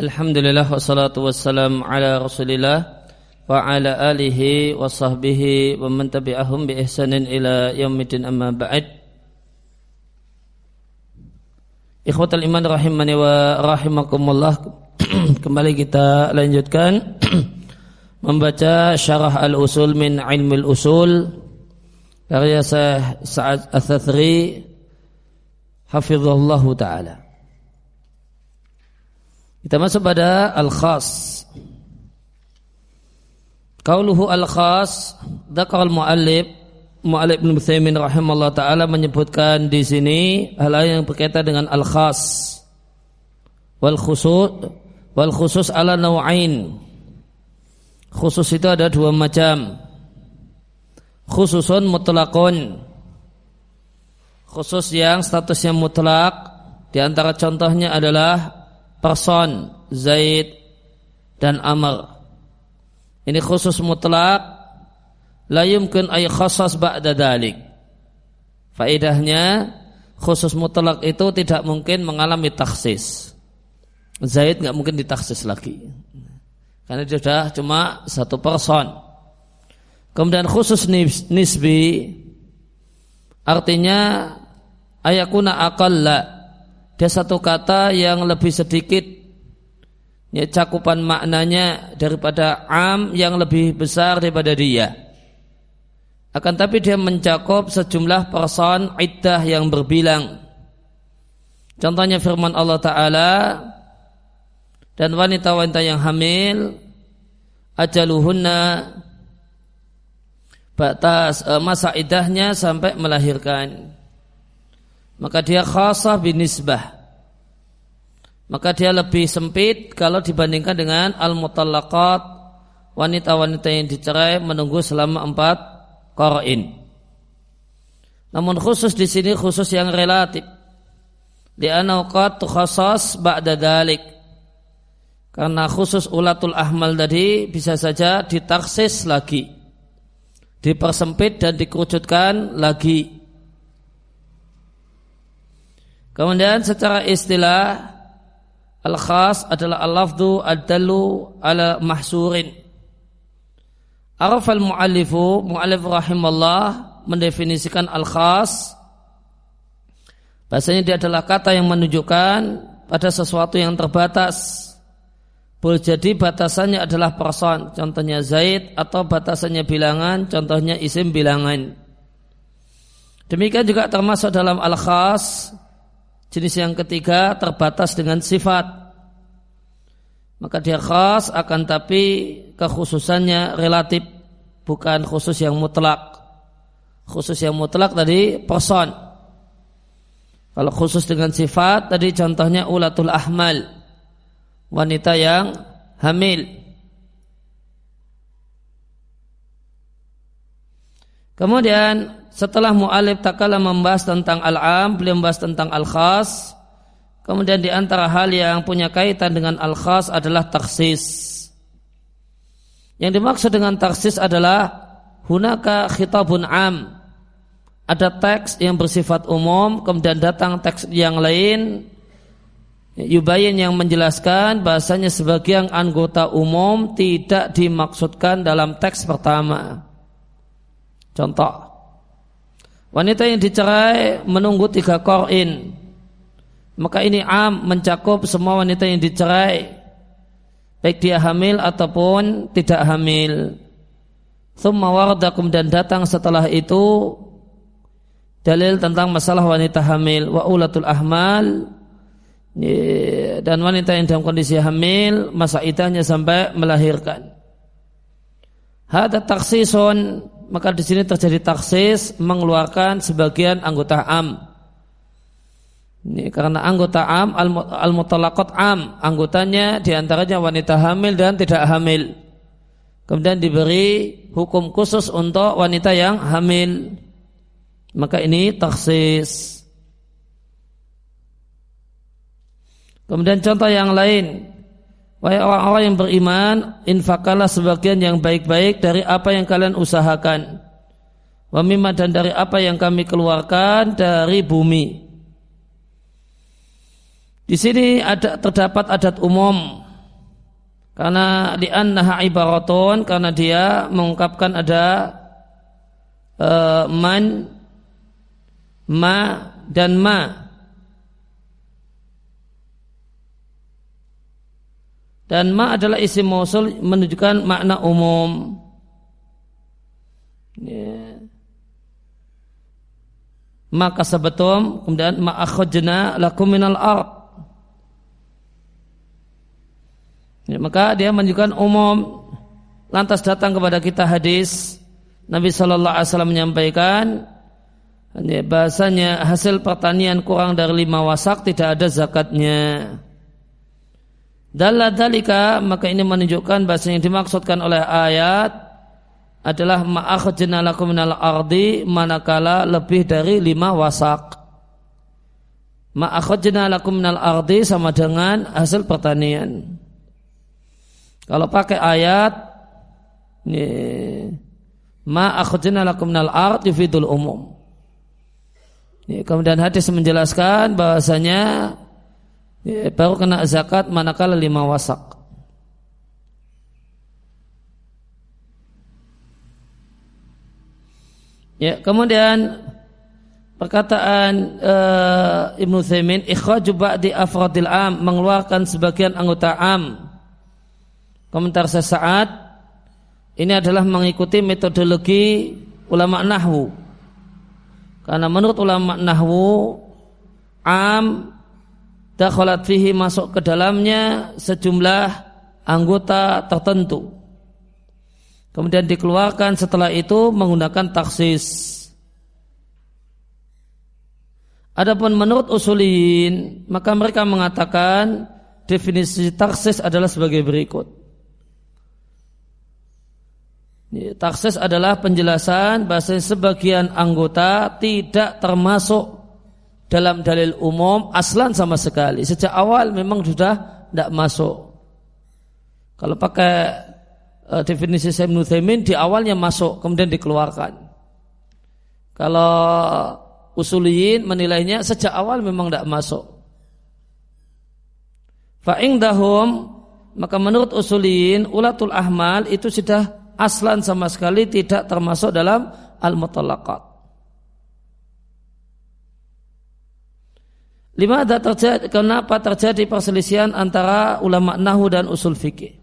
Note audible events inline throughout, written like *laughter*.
Alhamdulillah wassalatu wassalam ala rasulillah wa ala alihi wa sahbihi wa man tabi'ahum bi ihsanin ila yaumidin amma ba'd Ikhwatal iman rahimani wa rahimakumullah Kembali kita lanjutkan Membaca syarah al-usul min ilmi al-usul Karya Sa'ad Al-Thathri Hafizullah Ta'ala kita masuk pada al-khas. Qauluhu al-khas, dzakar al-muallif Mu'alib bin Utsaimin rahimahullah taala menyebutkan di sini hal yang berkaitan dengan al-khas wal khusus wal khusus ala nau'ain. Khusus itu ada dua macam. Khususun mutlakun. Khusus yang statusnya mutlak di antara contohnya adalah person Zaid dan Amr. Ini khusus mutlak la yumkin ay khassas ba'da dalik. Faedahnya khusus mutlak itu tidak mungkin mengalami taksis. Zaid nggak mungkin ditaksis lagi. Karena dia sudah cuma satu person. Kemudian khusus nisbi artinya ayakuna aqalla dia satu kata yang lebih sedikit ya, cakupan maknanya daripada am yang lebih besar daripada dia. Akan tapi dia mencakup sejumlah person iddah yang berbilang. Contohnya firman Allah Ta'ala dan wanita-wanita yang hamil ajaluhunna batas e, masa idahnya sampai melahirkan maka dia khasah binisbah. Maka dia lebih sempit kalau dibandingkan dengan al-mutallaqat wanita-wanita yang dicerai menunggu selama empat qara'in. Namun khusus di sini khusus yang relatif. Di qad khusus ba'da dalik karena khusus ulatul ahmal tadi bisa saja ditaksis lagi. Dipersempit dan dikerucutkan lagi Kemudian secara istilah al-khas adalah al-lafdu ad-dallu ala mahsurin. Araf al-muallifu, muallif rahimallah mendefinisikan al-khas Bahasanya dia adalah kata yang menunjukkan pada sesuatu yang terbatas. Boleh jadi batasannya adalah person, contohnya Zaid, atau batasannya bilangan, contohnya isim bilangan. Demikian juga termasuk dalam al-khas Jenis yang ketiga terbatas dengan sifat. Maka dia khas akan tapi kekhususannya relatif bukan khusus yang mutlak. Khusus yang mutlak tadi person. Kalau khusus dengan sifat tadi contohnya ulatul ahmal. Wanita yang hamil. Kemudian setelah mu'alif takala membahas tentang al-am, beliau membahas tentang al-khas. Kemudian di antara hal yang punya kaitan dengan al-khas adalah taksis. Yang dimaksud dengan taksis adalah hunaka khitabun am. Ada teks yang bersifat umum, kemudian datang teks yang lain Yubayin yang menjelaskan bahasanya sebagian anggota umum tidak dimaksudkan dalam teks pertama. Contoh, Wanita yang dicerai menunggu tiga korin. Maka ini am mencakup semua wanita yang dicerai. Baik dia hamil ataupun tidak hamil. Thumma warda dan datang setelah itu dalil tentang masalah wanita hamil wa ulatul ahmal dan wanita yang dalam kondisi hamil masa idahnya sampai melahirkan. Hada taksison maka di sini terjadi taksis mengeluarkan sebagian anggota am. Ini karena anggota am al mutalakot am, anggotanya di antaranya wanita hamil dan tidak hamil. Kemudian diberi hukum khusus untuk wanita yang hamil. Maka ini taksis. Kemudian contoh yang lain, Wahai orang-orang yang beriman, infakalah sebagian yang baik-baik dari apa yang kalian usahakan. Wamimah dan dari apa yang kami keluarkan dari bumi. Di sini ada terdapat adat umum Karena di annaha ibaratun karena dia mengungkapkan ada uh, man ma dan ma dan ma adalah isim mausul menunjukkan makna umum. Ya. Maka sebetul kemudian ma akhajna lakum minal ard. Ya, maka dia menunjukkan umum lantas datang kepada kita hadis Nabi Shallallahu Alaihi Wasallam menyampaikan ya, bahasanya hasil pertanian kurang dari lima wasak tidak ada zakatnya. Dalla dalika maka ini menunjukkan bahasa yang dimaksudkan oleh ayat adalah ma'akhjana lakum minal ardi manakala lebih dari lima wasak. Ma'akhjana lakum minal ardi sama dengan hasil pertanian. Kalau pakai ayat ini ma'akhjana lakum minal ardi yufidul umum. Kemudian hadis menjelaskan bahasanya ya, baru kena zakat manakala lima wasak. Ya, kemudian perkataan uh, Ibnu Thaimin ikhraju ba'di afradil am mengeluarkan sebagian anggota am. Komentar sesaat ini adalah mengikuti metodologi ulama nahwu. Karena menurut ulama nahwu am dakhalat fihi masuk ke dalamnya sejumlah anggota tertentu. Kemudian dikeluarkan setelah itu menggunakan taksis. Adapun menurut usulin, maka mereka mengatakan definisi taksis adalah sebagai berikut. Taksis adalah penjelasan bahasa sebagian anggota tidak termasuk dalam dalil umum aslan sama sekali. Sejak awal memang sudah tidak masuk. Kalau pakai uh, definisi Syekh Nuthaimin di awalnya masuk kemudian dikeluarkan. Kalau usuliyin menilainya sejak awal memang tidak masuk. Fa'ingdahum maka menurut usuliyin ulatul ahmal itu sudah aslan sama sekali tidak termasuk dalam al-mutallaqat. Lima ada terjadi, kenapa terjadi perselisihan antara ulama nahu dan usul fikih?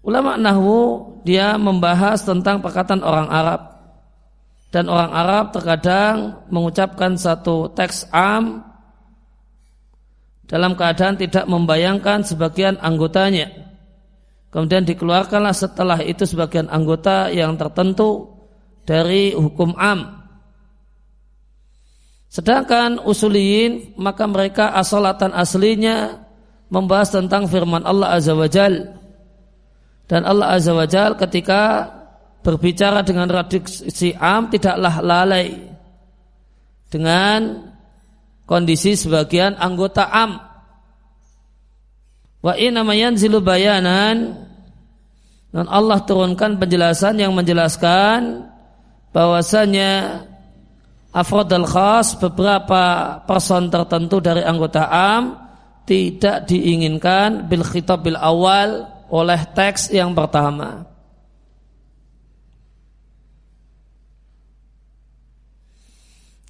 Ulama nahu dia membahas tentang perkataan orang Arab dan orang Arab terkadang mengucapkan satu teks am dalam keadaan tidak membayangkan sebagian anggotanya. Kemudian dikeluarkanlah setelah itu sebagian anggota yang tertentu dari hukum am Sedangkan usuliyin maka mereka asalatan aslinya membahas tentang firman Allah Azza wa Jal. Dan Allah Azza wa Jal ketika berbicara dengan radiksi am tidaklah lalai dengan kondisi sebagian anggota am. Wa inna zilu bayanan dan Allah turunkan penjelasan yang menjelaskan bahwasanya afrod al khas beberapa person tertentu dari anggota am tidak diinginkan bil khitab bil awal oleh teks yang pertama.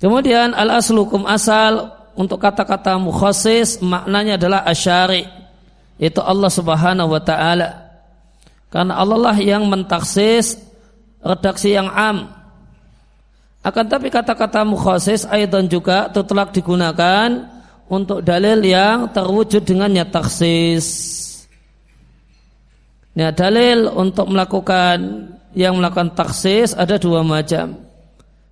Kemudian al aslukum asal untuk kata-kata mukhasis maknanya adalah asyari itu Allah Subhanahu wa taala. Karena Allah lah yang mentaksis redaksi yang am akan tapi kata-kata mukhasis aidan juga telah digunakan untuk dalil yang terwujud dengannya taksis. Nah, dalil untuk melakukan yang melakukan taksis ada dua macam.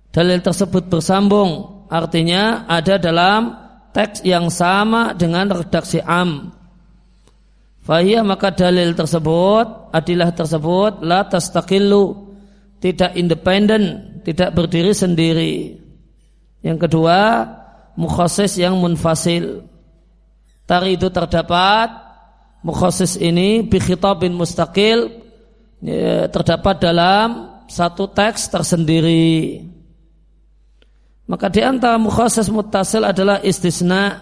Dalil tersebut bersambung, artinya ada dalam teks yang sama dengan redaksi am. Fahiyah maka dalil tersebut, adilah tersebut, la tastaqillu, tidak independen tidak berdiri sendiri. Yang kedua, mukhasis yang munfasil. Tari itu terdapat mukhasis ini bi khitabin mustaqil ya, terdapat dalam satu teks tersendiri. Maka di antara mukhasis mutasil adalah istisna.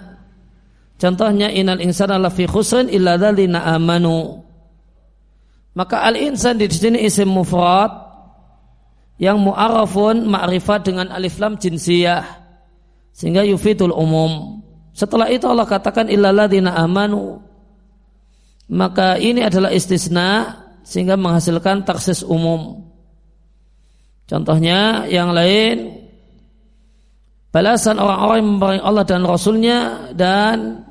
Contohnya inal insana lafi khusrin illa amanu. Maka al-insan di sini isim mufrad yang mu'arafun ma'rifat dengan alif lam jinsiyah sehingga yufidul umum. Setelah itu Allah katakan illalladzina amanu maka ini adalah istisna sehingga menghasilkan taksis umum. Contohnya yang lain balasan orang-orang yang memperangi Allah dan Rasulnya dan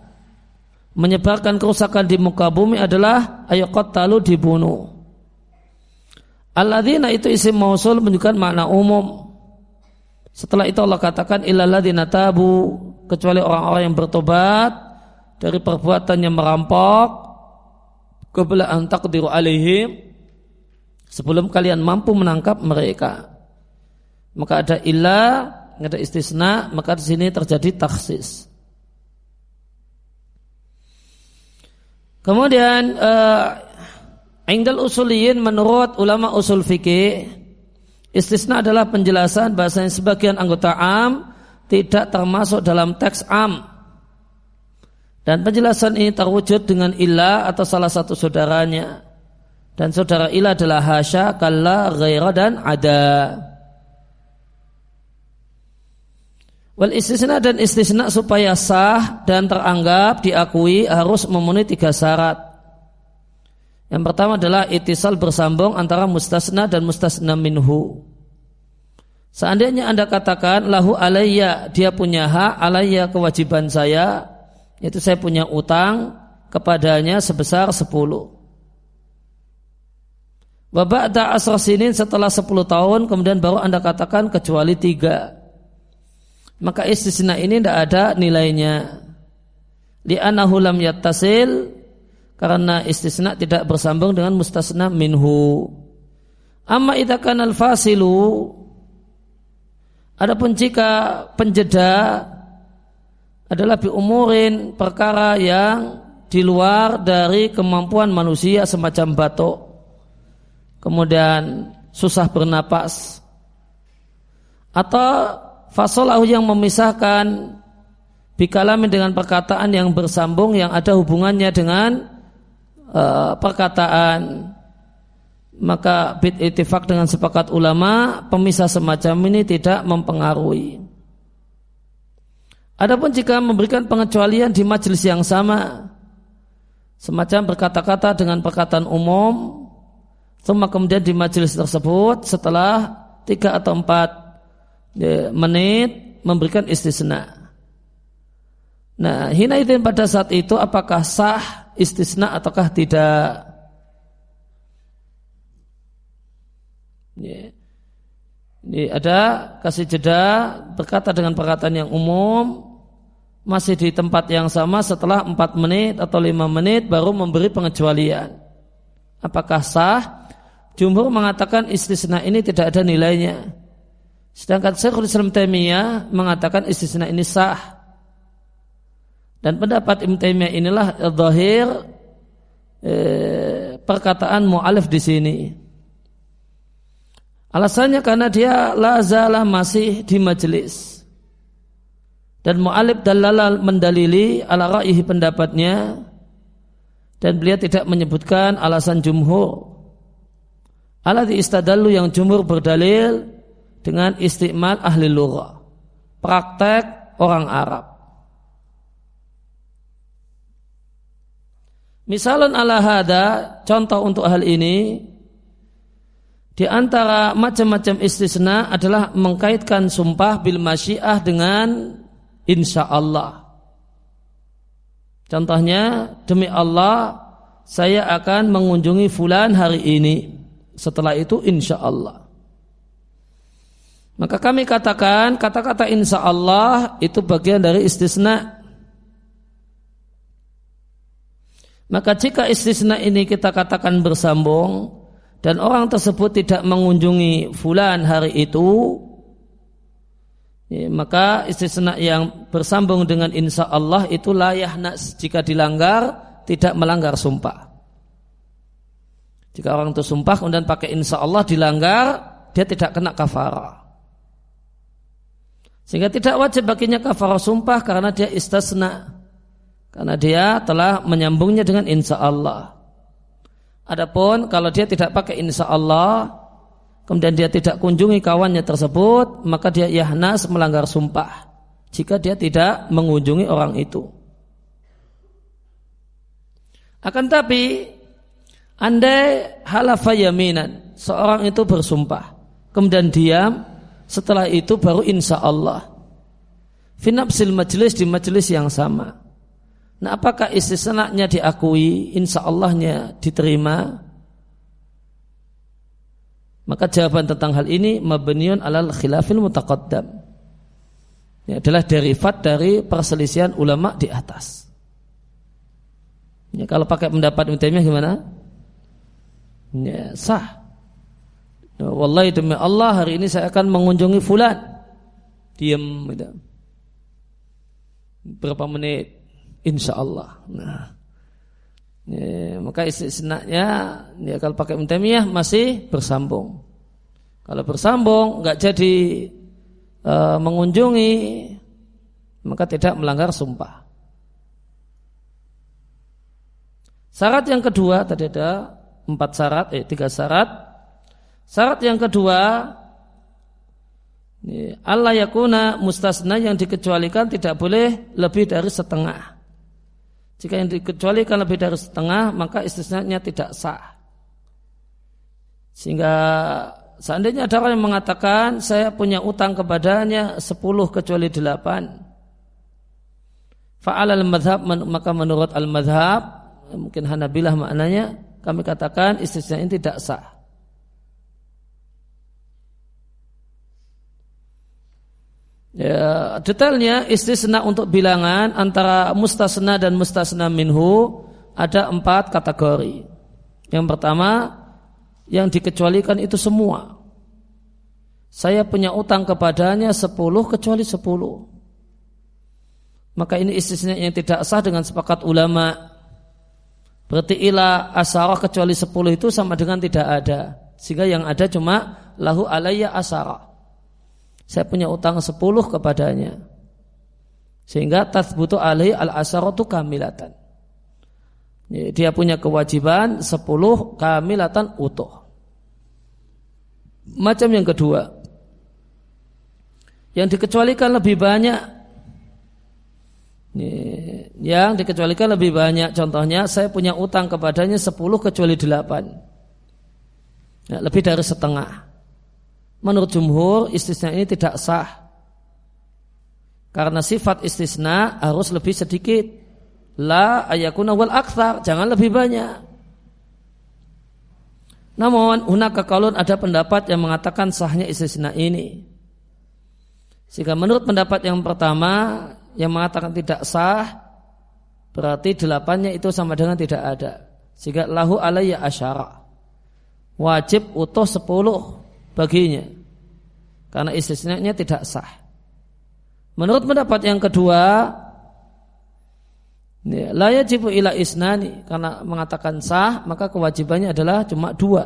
menyebarkan kerusakan di muka bumi adalah talu dibunuh. Alladzina itu isim mausul menunjukkan makna umum. Setelah itu Allah katakan illalladzina tabu kecuali orang-orang yang bertobat dari perbuatan yang merampok qabla an taqdiru alaihim sebelum kalian mampu menangkap mereka. Maka ada ilah, ada istisna, maka di sini terjadi taksis. Kemudian uh, Indal usuliyin menurut ulama usul fikih istisna adalah penjelasan bahasanya sebagian anggota am tidak termasuk dalam teks am. Dan penjelasan ini terwujud dengan ilah atau salah satu saudaranya. Dan saudara ilah adalah hasya, kalla, ghaira dan ada. Wal istisna dan istisna supaya sah dan teranggap diakui harus memenuhi tiga syarat. Yang pertama adalah itisal bersambung antara mustasna dan mustasna minhu. Seandainya anda katakan lahu alayya dia punya hak alayya kewajiban saya itu saya punya utang kepadanya sebesar sepuluh. Babak asr sinin setelah sepuluh tahun kemudian baru anda katakan kecuali tiga maka istisna ini tidak ada nilainya. Di anahulam yattasil karena istisna tidak bersambung dengan mustasna minhu. Amma idakan al fasilu Adapun jika penjeda adalah biumurin perkara yang di luar dari kemampuan manusia semacam batuk, kemudian susah bernapas, atau fasolahu yang memisahkan bikalamin dengan perkataan yang bersambung yang ada hubungannya dengan uh, perkataan maka bid itifak dengan sepakat ulama pemisah semacam ini tidak mempengaruhi Adapun jika memberikan pengecualian di majelis yang sama semacam berkata-kata dengan perkataan umum semua kemudian di majelis tersebut setelah tiga atau empat ya, menit memberikan istisna. Nah, hina itu pada saat itu apakah sah istisna ataukah tidak? Ini ada kasih jeda berkata dengan perkataan yang umum masih di tempat yang sama setelah 4 menit atau 5 menit baru memberi pengecualian. Apakah sah? Jumhur mengatakan istisna ini tidak ada nilainya. Sedangkan Syekhul Islam Taimiyah mengatakan istisna ini sah. Dan pendapat Ibn Taimiyah inilah zahir eh, perkataan mu'alif di sini. Alasannya karena dia lazala masih di majelis. Dan mu'alif dalala mendalili ala ra'ihi pendapatnya dan beliau tidak menyebutkan alasan jumhur. Aladhi istadallu yang jumhur berdalil dengan istimal ahli lughah. Praktek orang Arab. Misalnya ala hada, contoh untuk hal ini, di antara macam-macam istisna adalah mengkaitkan sumpah bil masyiah dengan insya Allah. Contohnya, demi Allah, saya akan mengunjungi fulan hari ini. Setelah itu insya Allah. Maka kami katakan kata-kata insya Allah itu bagian dari istisna. Maka jika istisna ini kita katakan bersambung dan orang tersebut tidak mengunjungi fulan hari itu, ya, maka istisna yang bersambung dengan insya Allah itu layah nas jika dilanggar tidak melanggar sumpah. Jika orang itu sumpah kemudian pakai insya Allah dilanggar, dia tidak kena kafarah. Sehingga tidak wajib baginya kafarah sumpah karena dia istasna. Karena dia telah menyambungnya dengan insya Allah. Adapun kalau dia tidak pakai insya Allah, kemudian dia tidak kunjungi kawannya tersebut, maka dia yahnas melanggar sumpah. Jika dia tidak mengunjungi orang itu. Akan tapi, andai halafa yaminan, seorang itu bersumpah, kemudian diam, setelah itu baru insya Allah. Finapsil majelis di majelis yang sama. Nah apakah istisnanya diakui, insya Allahnya diterima? Maka jawaban tentang hal ini mabniun alal khilafil mutaqaddam. Ini adalah derivat dari perselisihan ulama di atas. Ya, kalau pakai pendapat Ibnu gimana? Ya, sah. Ya, wallahi demi Allah hari ini saya akan mengunjungi fulan. Diam gitu. Berapa menit? Insya Allah. Nah, ya, maka istisnanya ya kalau pakai Ibnu masih bersambung. Kalau bersambung nggak jadi uh, mengunjungi maka tidak melanggar sumpah. Syarat yang kedua tadi ada empat syarat, eh tiga syarat. Syarat yang kedua Allah yakuna mustasna yang dikecualikan tidak boleh lebih dari setengah. Jika yang dikecualikan lebih dari setengah, maka istisnanya tidak sah. Sehingga seandainya ada orang yang mengatakan saya punya utang kepadanya 10 kecuali 8. Fa'al al-madhab maka menurut al-madhab mungkin Hanabilah maknanya kami katakan istisna ini tidak sah. Ya, detailnya istisna untuk bilangan antara mustasna dan mustasna minhu ada empat kategori. Yang pertama, yang dikecualikan itu semua. Saya punya utang kepadanya sepuluh kecuali sepuluh. Maka ini istisna yang tidak sah dengan sepakat ulama. Berarti ilah asarah kecuali sepuluh itu sama dengan tidak ada. Sehingga yang ada cuma lahu alayya asarah saya punya utang 10 kepadanya. Sehingga tathbutu alaihi al-asaratu kamilatan. Dia punya kewajiban 10 kamilatan utuh. Macam yang kedua. Yang dikecualikan lebih banyak yang dikecualikan lebih banyak contohnya saya punya utang kepadanya 10 kecuali 8 ya, lebih dari setengah Menurut jumhur istisna ini tidak sah. Karena sifat istisna harus lebih sedikit. La ayakuna wal akthar, jangan lebih banyak. Namun, hunaka kalun ada pendapat yang mengatakan sahnya istisna ini. Sehingga menurut pendapat yang pertama yang mengatakan tidak sah, berarti delapannya itu sama dengan tidak ada. Sehingga lahu alayya asyara. Wajib utuh sepuluh baginya. Karena istisnanya tidak sah. Menurut pendapat yang kedua, la yajibu ila isnani karena mengatakan sah maka kewajibannya adalah cuma dua.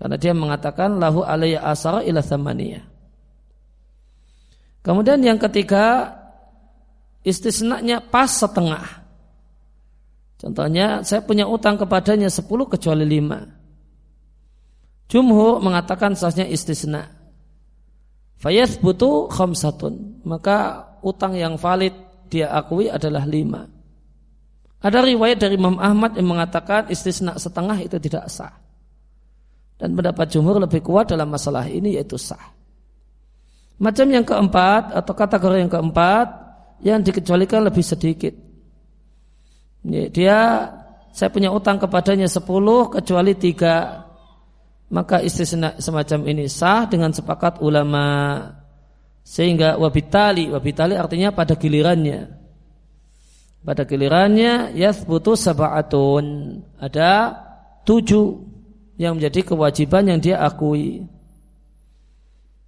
Karena dia mengatakan lahu alayya asara ila thamaniyah. Kemudian yang ketiga istisnanya pas setengah. Contohnya saya punya utang kepadanya 10 kecuali 5. Jumhur mengatakan sahnya istisna. Fayaz butuh khamsatun. Maka utang yang valid dia akui adalah lima. Ada riwayat dari Imam Ahmad yang mengatakan istisna setengah itu tidak sah. Dan pendapat jumhur lebih kuat dalam masalah ini yaitu sah. Macam yang keempat atau kategori yang keempat yang dikecualikan lebih sedikit. Dia saya punya utang kepadanya sepuluh kecuali tiga maka istisna semacam ini sah dengan sepakat ulama. Sehingga wabitali wabitali artinya pada gilirannya. Pada gilirannya yathbutu sab'atun. Ada tujuh yang menjadi kewajiban yang dia akui.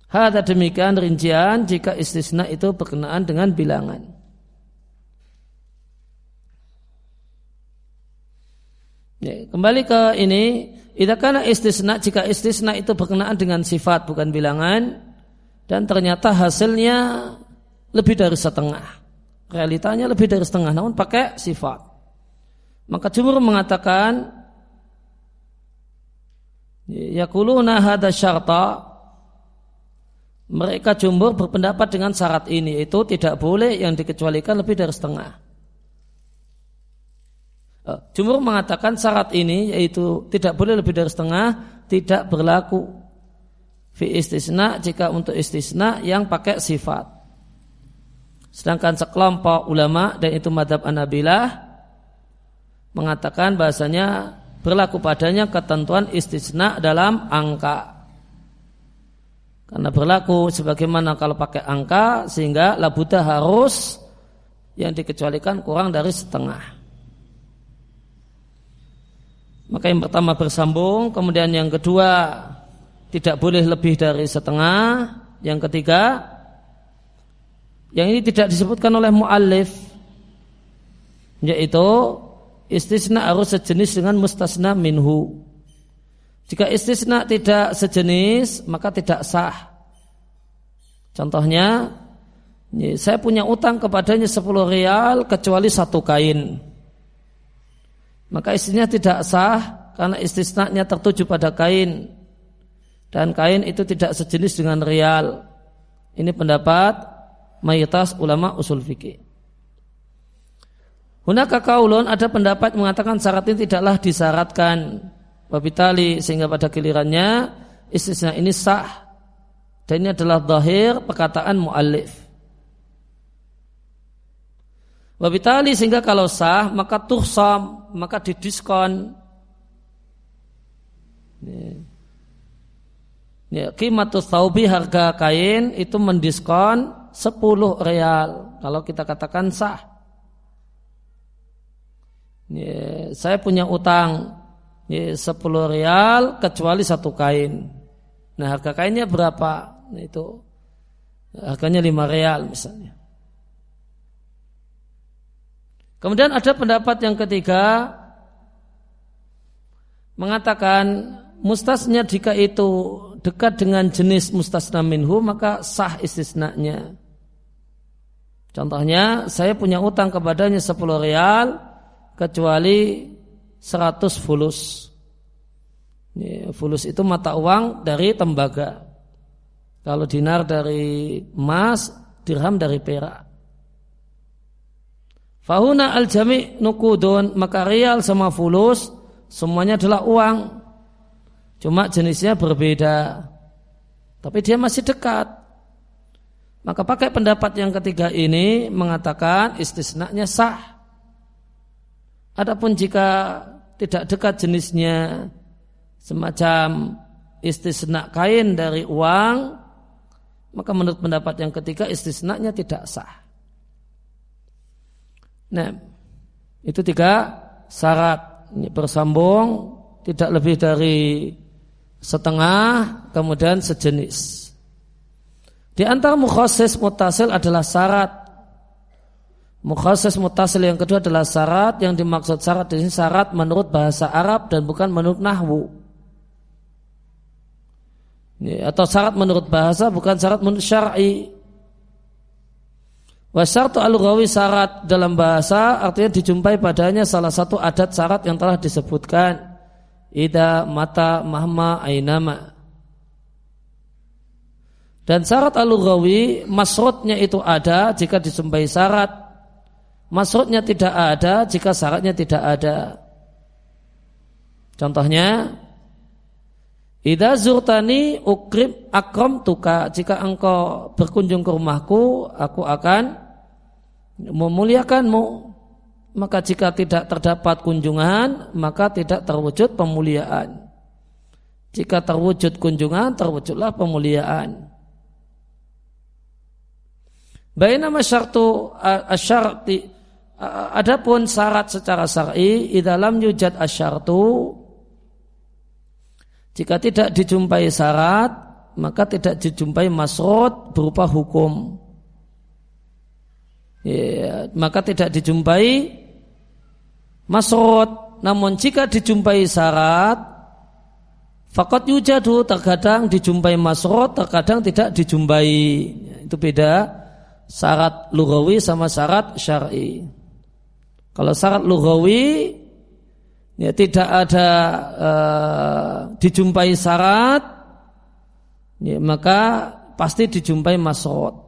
Hada demikian rincian jika istisna itu berkenaan dengan bilangan. Ya, kembali ke ini Idza kana istisna jika istisna itu berkenaan dengan sifat bukan bilangan dan ternyata hasilnya lebih dari setengah. Realitanya lebih dari setengah namun pakai sifat. Maka jumhur mengatakan Yakuluna hada syarta mereka jumhur berpendapat dengan syarat ini itu tidak boleh yang dikecualikan lebih dari setengah. Eh, jumhur mengatakan syarat ini yaitu tidak boleh lebih dari setengah tidak berlaku fi istisna jika untuk istisna yang pakai sifat. Sedangkan sekelompok ulama dan itu madhab anabilah mengatakan bahasanya berlaku padanya ketentuan istisna dalam angka. Karena berlaku sebagaimana kalau pakai angka sehingga labuta harus yang dikecualikan kurang dari setengah. Maka yang pertama bersambung, kemudian yang kedua tidak boleh lebih dari setengah, yang ketiga yang ini tidak disebutkan oleh muallif yaitu istisna harus sejenis dengan mustasna minhu. Jika istisna tidak sejenis maka tidak sah. Contohnya saya punya utang kepadanya 10 rial kecuali satu kain. Maka istisna tidak sah karena istisnanya tertuju pada kain. Dan kain itu tidak sejenis dengan rial. Ini pendapat mayoritas ulama usul fikih. Hunaka kaulun ada pendapat mengatakan syarat ini tidaklah disyaratkan wabitali sehingga pada gilirannya istisna ini sah dan ini adalah zahir perkataan muallif. Wabitali sehingga kalau sah maka tuhsam maka didiskon. Ya, kimatus taubi harga kain itu mendiskon 10 real kalau kita katakan sah ya, saya punya utang ya, 10 real kecuali satu kain. Nah harga kainnya berapa? Nah, itu harganya 5 real misalnya. Kemudian ada pendapat yang ketiga mengatakan mustasnya jika itu dekat dengan jenis mustasna minhu maka sah istisnanya. Contohnya saya punya utang kepadanya 10 real kecuali 100 fulus. fulus itu mata uang dari tembaga. Kalau dinar dari emas, dirham dari perak. Fahuna al-jami' nukudun, maka rial sama fulus semuanya adalah uang. Cuma jenisnya berbeda. Tapi dia masih dekat. Maka pakai pendapat yang ketiga ini mengatakan istisnanya sah. Adapun jika tidak dekat jenisnya semacam istisna kain dari uang, maka menurut pendapat yang ketiga istisnanya tidak sah. Nah, itu tiga syarat bersambung tidak lebih dari setengah kemudian sejenis. Di antara mukhasis mutasil adalah syarat Mukhasis mutasil yang kedua adalah syarat yang dimaksud syarat di sini syarat menurut bahasa Arab dan bukan menurut nahwu. Atau syarat menurut bahasa bukan syarat menurut syar'i. Wasyartu al syarat dalam bahasa artinya dijumpai padanya salah satu adat syarat yang telah disebutkan. Ida mata mahma ainama. Dan syarat al-lughawi masrutnya itu ada jika dijumpai syarat Masrutnya tidak ada jika syaratnya tidak ada. Contohnya, Ida zurtani ukrim akrom tuka. Jika engkau berkunjung ke rumahku, aku akan memuliakanmu. Maka jika tidak terdapat kunjungan, maka tidak terwujud pemuliaan. Jika terwujud kunjungan, terwujudlah pemuliaan. Bainama syartu asyarti Adapun syarat secara syar'i dalam yujad asyartu jika tidak dijumpai syarat maka tidak dijumpai masrut berupa hukum. Ya, maka tidak dijumpai masrut. Namun jika dijumpai syarat Fakot yujadu terkadang dijumpai masrut, terkadang tidak dijumpai. Itu beda syarat lugawi sama syarat syar'i. Kalau syarat lughawi ya tidak ada uh, dijumpai syarat ya, maka pasti dijumpai masrot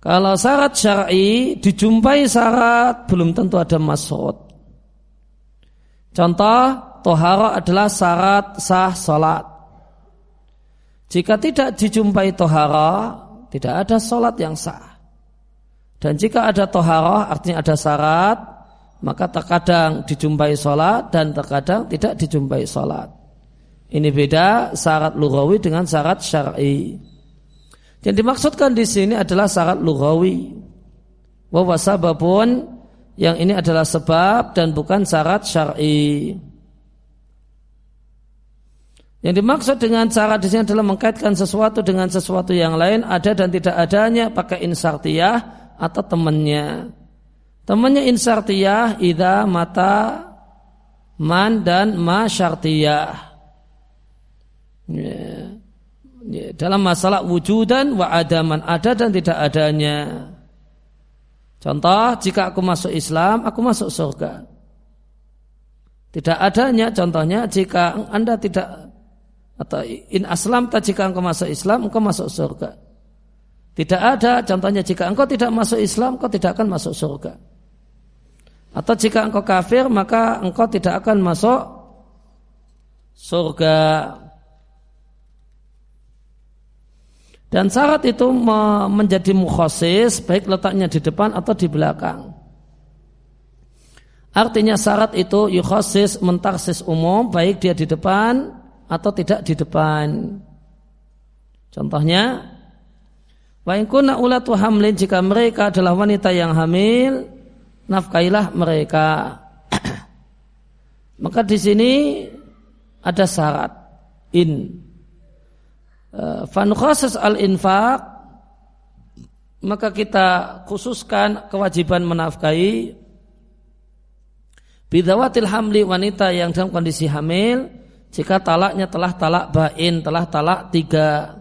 kalau syarat syar'i dijumpai syarat belum tentu ada masrot contoh tohara adalah syarat sah salat jika tidak dijumpai tohara tidak ada salat yang sah dan jika ada tohara artinya ada syarat maka terkadang dijumpai sholat dan terkadang tidak dijumpai sholat. Ini beda syarat lugawi dengan syarat syar'i. Yang dimaksudkan di sini adalah syarat lugawi. Bahwa sababun yang ini adalah sebab dan bukan syarat syar'i. Yang dimaksud dengan syarat di sini adalah mengkaitkan sesuatu dengan sesuatu yang lain ada dan tidak adanya pakai insartiyah atau temannya. Temannya insartiyah ida mata man dan ma syartiyah. Ya. Ya. Dalam masalah wujudan wa adaman ada dan tidak adanya. Contoh, jika aku masuk Islam, aku masuk surga. Tidak adanya contohnya jika Anda tidak atau in aslam jika engkau masuk Islam, engkau masuk surga. Tidak ada contohnya jika engkau tidak masuk Islam, engkau tidak akan masuk surga. Atau jika engkau kafir maka engkau tidak akan masuk surga. Dan syarat itu menjadi mukhasis baik letaknya di depan atau di belakang. Artinya syarat itu yukhasis mentaksis umum baik dia di depan atau tidak di depan. Contohnya, wa kunna ulatu hamlin jika mereka adalah wanita yang hamil nafkailah mereka. *clears throat* Maka di sini ada syarat in. Eh, fan al infak maka kita khususkan kewajiban menafkahi bidawatil hamli wanita yang dalam kondisi hamil jika talaknya telah talak bain telah talak tiga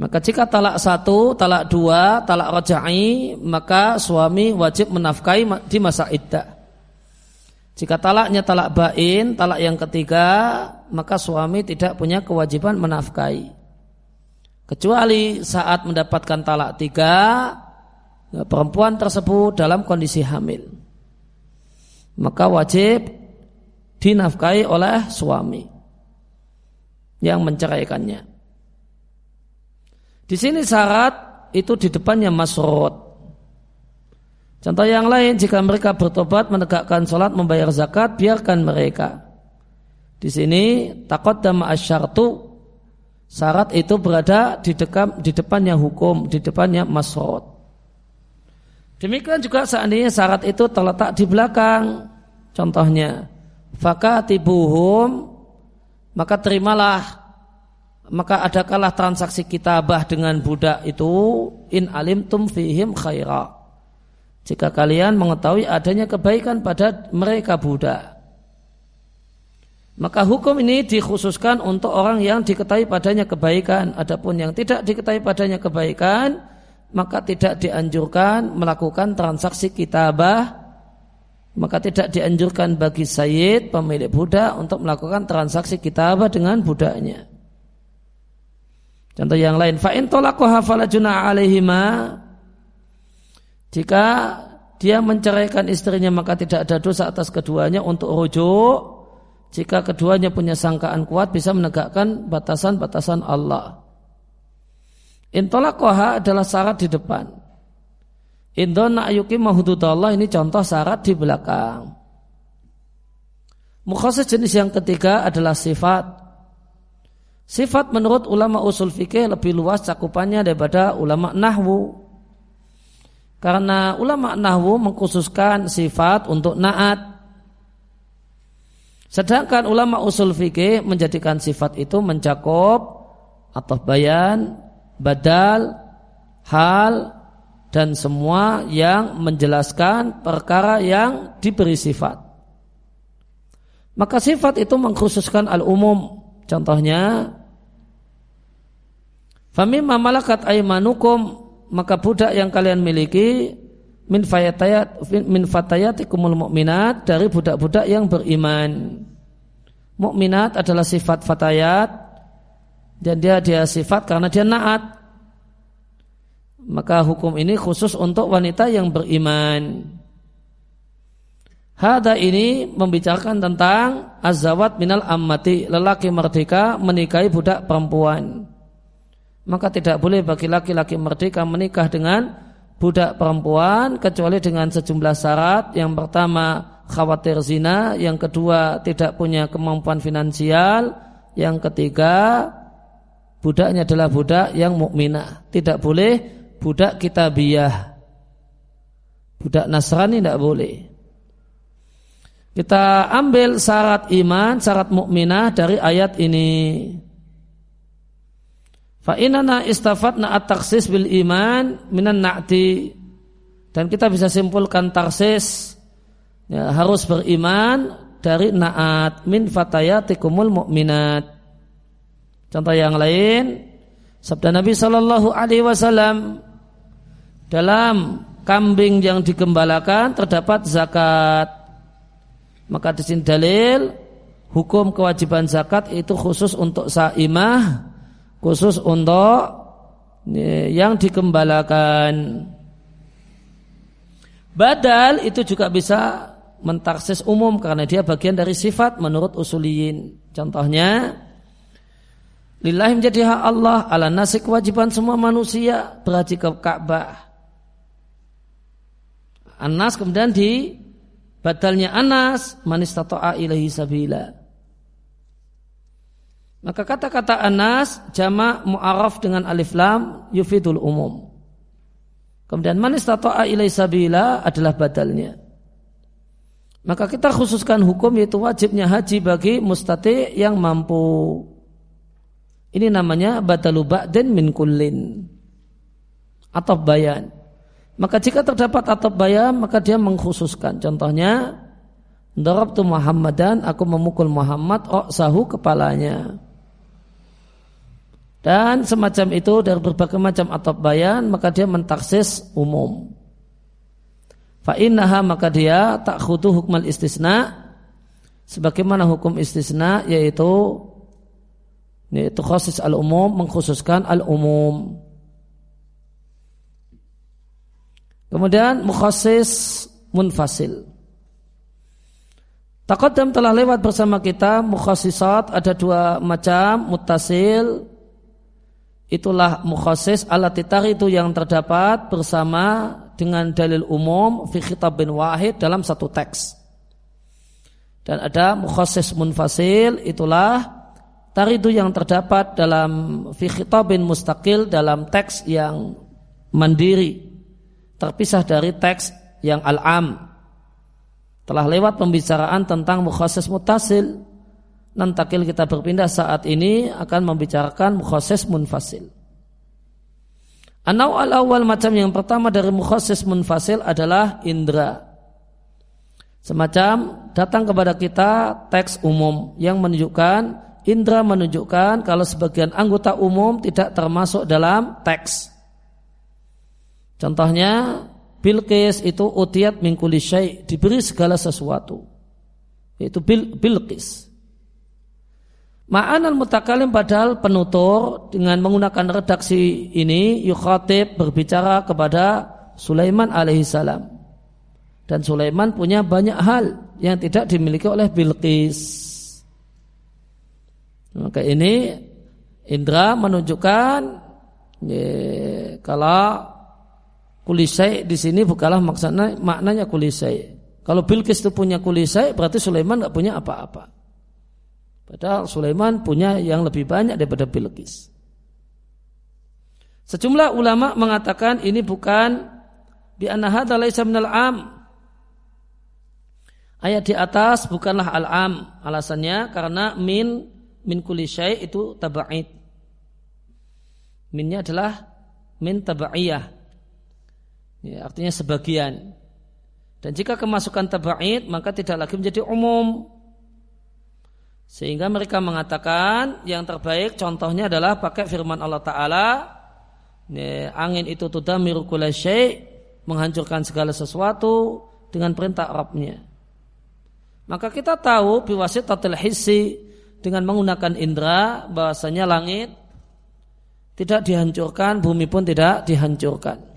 maka jika talak satu, talak dua, talak roja'i, maka suami wajib menafkahi di masa iddah. Jika talaknya talak bain, talak yang ketiga, maka suami tidak punya kewajiban menafkahi. Kecuali saat mendapatkan talak tiga, perempuan tersebut dalam kondisi hamil. Maka wajib dinafkahi oleh suami yang menceraikannya. Di sini syarat itu di depannya masrot. Contoh yang lain, jika mereka bertobat, menegakkan sholat, membayar zakat, biarkan mereka. Di sini takut dan asyartu syarat itu berada di dekat di depannya hukum, di depannya masrot. Demikian juga seandainya syarat itu terletak di belakang. Contohnya, fakatibuhum maka terimalah maka adakala transaksi kitabah dengan budak itu in alim tum fihim khaira. Jika kalian mengetahui adanya kebaikan pada mereka budak. Maka hukum ini dikhususkan untuk orang yang diketahui padanya kebaikan. Adapun yang tidak diketahui padanya kebaikan, maka tidak dianjurkan melakukan transaksi kitabah. Maka tidak dianjurkan bagi sayyid pemilik budak untuk melakukan transaksi kitabah dengan budaknya. Contoh yang lain, fa'in tolaqaha fala alaihima. Jika dia menceraikan istrinya maka tidak ada dosa atas keduanya untuk rujuk. Jika keduanya punya sangkaan kuat bisa menegakkan batasan-batasan Allah. Intolakoha adalah syarat di depan. Indona ayuki mahududallah ini contoh syarat di belakang. Mukhasis jenis yang ketiga adalah sifat Sifat menurut ulama usul fikih lebih luas cakupannya daripada ulama nahwu. Karena ulama nahwu mengkhususkan sifat untuk naat. Sedangkan ulama usul fikih menjadikan sifat itu mencakup atau bayan, badal, hal, dan semua yang menjelaskan perkara yang diberi sifat. Maka sifat itu mengkhususkan al-umum. Contohnya Famimma malakat aimanukum maka budak yang kalian miliki min fatayat min fatayatikumul mu'minat dari budak-budak yang beriman. Mukminat adalah sifat fatayat dan dia dia sifat karena dia naat. Maka hukum ini khusus untuk wanita yang beriman. Hada ini membicarakan tentang azawat minal ammati, lelaki merdeka menikahi budak perempuan. Maka tidak boleh bagi laki-laki merdeka menikah dengan budak perempuan kecuali dengan sejumlah syarat. Yang pertama khawatir zina, yang kedua tidak punya kemampuan finansial, yang ketiga budaknya adalah budak yang mukminah. Tidak boleh budak kitabiah. Budak Nasrani tidak boleh. Kita ambil syarat iman, syarat mukminah dari ayat ini. Fa inana istafatna at-taksis bil iman minan na'ti. Dan kita bisa simpulkan taksis ya, harus beriman dari naat min fatayatikumul mu'minat. Contoh yang lain, sabda Nabi Shallallahu Alaihi Wasallam dalam kambing yang digembalakan terdapat zakat. Maka di sini dalil hukum kewajiban zakat itu khusus untuk saimah, khusus untuk yang dikembalakan. Badal itu juga bisa mentaksis umum karena dia bagian dari sifat menurut usuliyin. Contohnya, lillahi menjadi hak Allah ala nasi kewajiban semua manusia berhaji ke Ka'bah. Anas kemudian di Badalnya Anas manistata'a ilahi sabila. Maka kata-kata Anas jama mu'araf dengan alif lam yufidul umum. Kemudian manistata'a ilahi sabila adalah badalnya. Maka kita khususkan hukum yaitu wajibnya haji bagi mustati yang mampu. Ini namanya badalu ba'din min kullin. Atau bayan. Maka jika terdapat atap bayam maka dia mengkhususkan. Contohnya, Darabtu Muhammadan, aku memukul Muhammad, oh sahu kepalanya. Dan semacam itu dari berbagai macam atap bayan, maka dia mentaksis umum. Fa'innaha maka dia tak khutu hukmal istisna, sebagaimana hukum istisna yaitu yaitu khusus al-umum mengkhususkan al-umum. Kemudian mukhasis munfasil. Taqaddam telah lewat bersama kita mukhasisat ada dua macam mutasil itulah mukhasis alat titar itu yang terdapat bersama dengan dalil umum fi bin wahid dalam satu teks. Dan ada mukhasis munfasil itulah taridu yang terdapat dalam fi bin mustaqil dalam teks yang mandiri terpisah dari teks yang al-am. Telah lewat pembicaraan tentang mukhasis mutasil. Nantakil kita berpindah saat ini akan membicarakan mukhasis munfasil. Anau al-awal macam yang pertama dari mukhasis munfasil adalah indra. Semacam datang kepada kita teks umum yang menunjukkan indra menunjukkan kalau sebagian anggota umum tidak termasuk dalam teks. Contohnya Bilqis itu utiat mingkuli syai diberi segala sesuatu. Itu bil, Bilqis. Ma'anal mutakalim padahal penutur dengan menggunakan redaksi ini yukhatib berbicara kepada Sulaiman alaihissalam. Dan Sulaiman punya banyak hal yang tidak dimiliki oleh Bilqis. Maka ini Indra menunjukkan ya, kalau Kulisai di sini bukanlah maksudnya maknanya kulisai. Kalau Bilqis itu punya kulisai berarti Sulaiman nggak punya apa-apa. Padahal Sulaiman punya yang lebih banyak daripada Bilqis. Sejumlah ulama mengatakan ini bukan bi anna hadza laisa minal am. Ayat di atas bukanlah al-am. Alasannya karena min min kulli itu taba'id. Minnya adalah min taba'iyah Ya, artinya sebagian. Dan jika kemasukan tabaid maka tidak lagi menjadi umum. Sehingga mereka mengatakan yang terbaik contohnya adalah pakai firman Allah Ta'ala. Angin itu tudamiru syai' menghancurkan segala sesuatu dengan perintah Rabbnya. Maka kita tahu biwasitatil hissi dengan menggunakan indera bahasanya langit tidak dihancurkan, bumi pun tidak dihancurkan.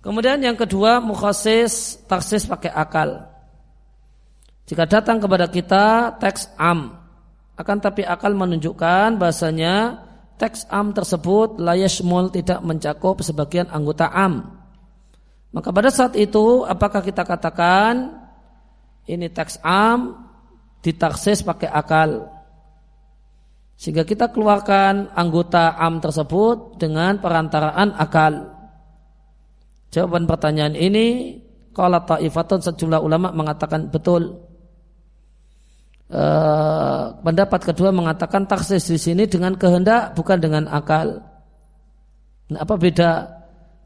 Kemudian yang kedua mukhasis taksis pakai akal. Jika datang kepada kita teks am, akan tapi akal menunjukkan bahasanya teks am tersebut layashmul tidak mencakup sebagian anggota am. Maka pada saat itu apakah kita katakan ini teks am ditaksis pakai akal sehingga kita keluarkan anggota am tersebut dengan perantaraan akal. Jawaban pertanyaan ini kalau ta'ifatun sejumlah ulama mengatakan betul. E, pendapat kedua mengatakan taksis di sini dengan kehendak bukan dengan akal. Nah, apa beda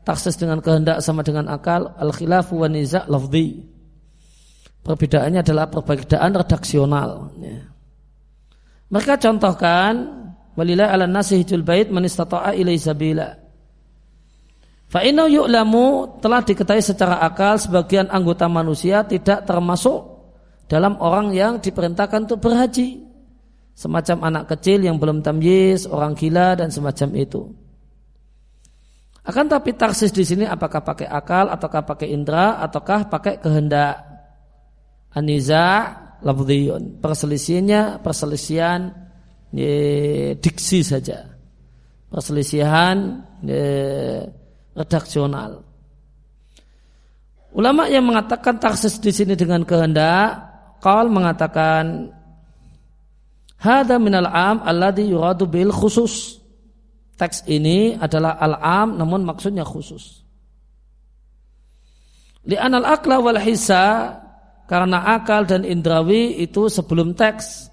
taksis dengan kehendak sama dengan akal? Al khilafu wa niza' lafzi. Perbedaannya adalah perbedaan redaksional. Ya. Mereka contohkan walillah ala nasihul bait man istata'a ilai sabila. Fa'inau yu'lamu telah diketahui secara akal sebagian anggota manusia tidak termasuk dalam orang yang diperintahkan untuk berhaji. Semacam anak kecil yang belum tamyiz, orang gila dan semacam itu. Akan tapi taksis di sini apakah pakai akal ataukah pakai indera ataukah pakai kehendak. Aniza lafdhiyun. Perselisihannya perselisihan ye, diksi saja. Perselisihan ye, redaksional. Ulama yang mengatakan taksis di sini dengan kehendak, kal mengatakan hada minal am alladhi yuradu bil khusus. Teks ini adalah al-am namun maksudnya khusus. Li anal akla wal hisa karena akal dan indrawi itu sebelum teks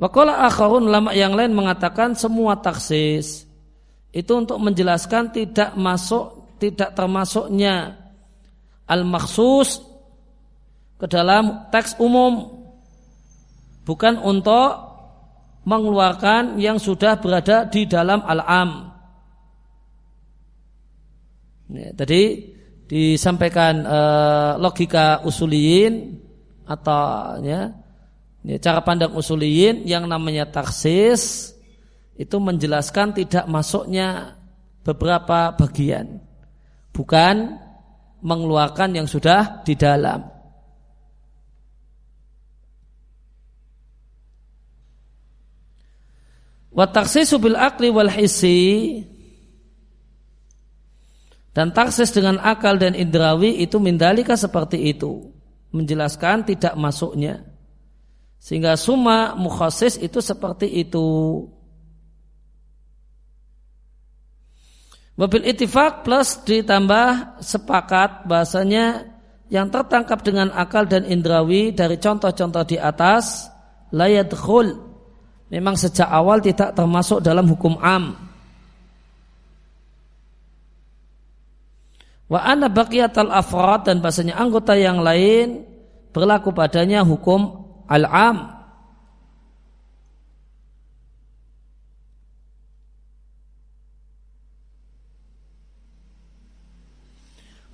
Wakola akharun lama yang lain mengatakan semua taksis itu untuk menjelaskan tidak masuk tidak termasuknya al maksus ke dalam teks umum bukan untuk mengeluarkan yang sudah berada di dalam al-am. Ya, tadi disampaikan uh, logika usuliyin atau ya ini cara pandang usuliyin yang namanya taksis itu menjelaskan tidak masuknya beberapa bagian. Bukan mengeluarkan yang sudah di dalam. Wa taksisu bil akli wal hissi dan taksis dengan akal dan indrawi itu mindalika seperti itu. Menjelaskan tidak masuknya. Sehingga summa mukhasis itu seperti itu. Mobil itifak plus ditambah sepakat bahasanya yang tertangkap dengan akal dan indrawi dari contoh-contoh di atas layat khul memang sejak awal tidak termasuk dalam hukum am. Wa ana baqiyatal afrad dan bahasanya anggota yang lain berlaku padanya hukum al-am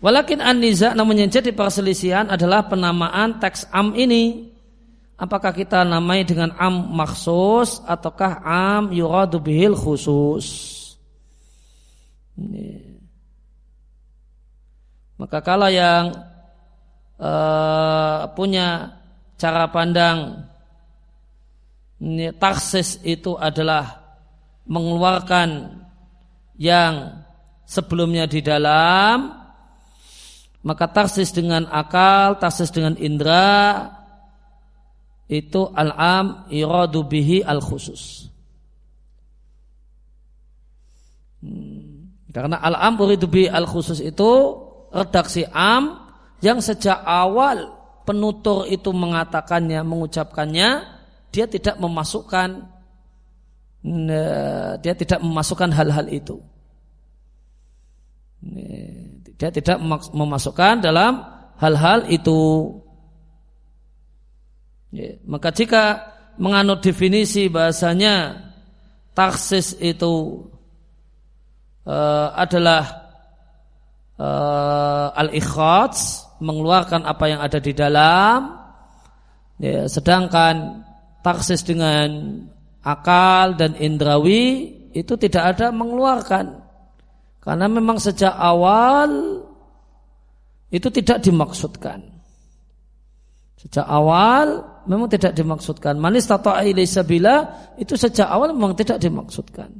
Walakin an-niza namun yang jadi perselisihan adalah penamaan teks am ini. Apakah kita namai dengan am maksus ataukah am yuradu bihil khusus. Ini. Maka kalau yang uh, punya cara pandang taksis itu adalah mengeluarkan yang sebelumnya di dalam maka taksis dengan akal, taksis dengan indera itu al-am iradu bihi al-khusus. Hmm. Karena al-am uridu bihi al-khusus itu redaksi am yang sejak awal penutur itu mengatakannya, mengucapkannya, dia tidak memasukkan dia tidak memasukkan hal-hal itu. Dia tidak memasukkan dalam hal-hal itu. Maka jika menganut definisi bahasanya taksis itu uh, adalah uh, al-ikhraj mengeluarkan apa yang ada di dalam ya, sedangkan taksis dengan akal dan indrawi itu tidak ada mengeluarkan. Karena memang sejak awal itu tidak dimaksudkan. Sejak awal memang tidak dimaksudkan. Manis tato sabila itu sejak awal memang tidak dimaksudkan.